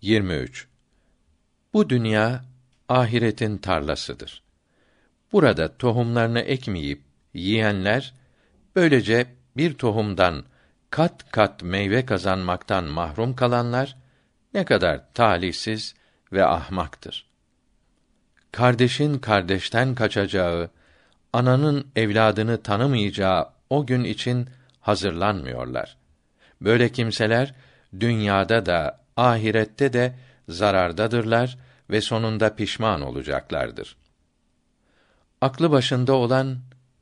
23. Bu dünya ahiretin tarlasıdır. Burada tohumlarını ekmeyip yiyenler böylece bir tohumdan kat kat meyve kazanmaktan mahrum kalanlar ne kadar talihsiz ve ahmaktır. Kardeşin kardeşten kaçacağı, ananın evladını tanımayacağı o gün için hazırlanmıyorlar. Böyle kimseler dünyada da ahirette de zarardadırlar ve sonunda pişman olacaklardır. Aklı başında olan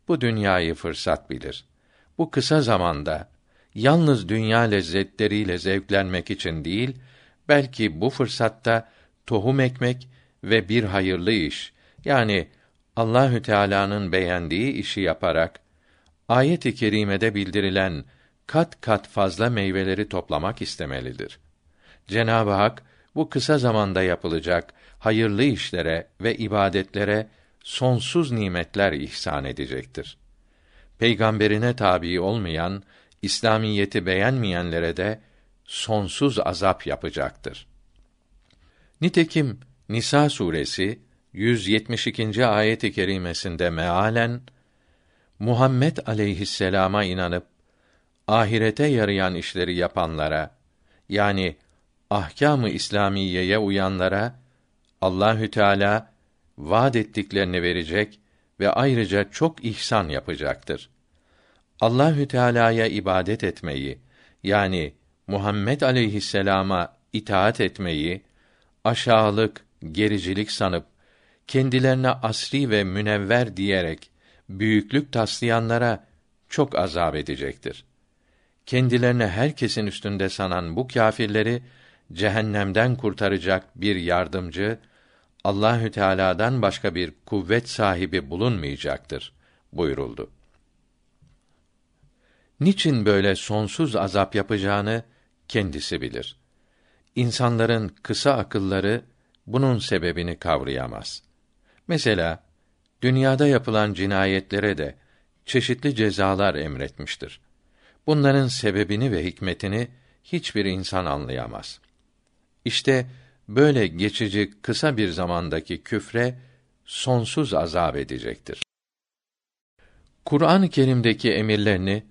bu dünyayı fırsat bilir. Bu kısa zamanda yalnız dünya lezzetleriyle zevklenmek için değil, belki bu fırsatta tohum ekmek ve bir hayırlı iş yani Allahü Teala'nın beğendiği işi yaparak ayet-i kerimede bildirilen kat kat fazla meyveleri toplamak istemelidir. Cenab-ı Hak bu kısa zamanda yapılacak hayırlı işlere ve ibadetlere sonsuz nimetler ihsan edecektir. Peygamberine tabi olmayan, İslamiyeti beğenmeyenlere de sonsuz azap yapacaktır. Nitekim Nisa suresi 172. ayet-i kerimesinde mealen Muhammed aleyhisselama inanıp ahirete yarayan işleri yapanlara yani ahkâm-ı İslamiyeye uyanlara Allahü Teala vaad ettiklerini verecek ve ayrıca çok ihsan yapacaktır. Allahü Teala'ya ibadet etmeyi yani Muhammed aleyhisselama itaat etmeyi aşağılık, gericilik sanıp kendilerine asri ve münevver diyerek büyüklük taslayanlara çok azap edecektir. Kendilerine herkesin üstünde sanan bu kâfirleri cehennemden kurtaracak bir yardımcı Allahü Teala'dan başka bir kuvvet sahibi bulunmayacaktır buyuruldu. Niçin böyle sonsuz azap yapacağını kendisi bilir. İnsanların kısa akılları bunun sebebini kavrayamaz. Mesela dünyada yapılan cinayetlere de çeşitli cezalar emretmiştir. Bunların sebebini ve hikmetini hiçbir insan anlayamaz. İşte böyle geçici kısa bir zamandaki küfre sonsuz azap edecektir. Kur'an-ı Kerim'deki emirlerini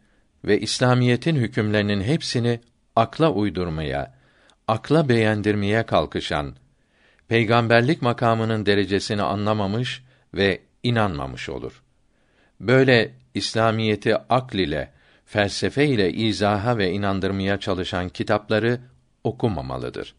ve İslamiyetin hükümlerinin hepsini akla uydurmaya, akla beğendirmeye kalkışan, peygamberlik makamının derecesini anlamamış ve inanmamış olur. Böyle İslamiyeti akl ile, felsefe ile izaha ve inandırmaya çalışan kitapları okumamalıdır.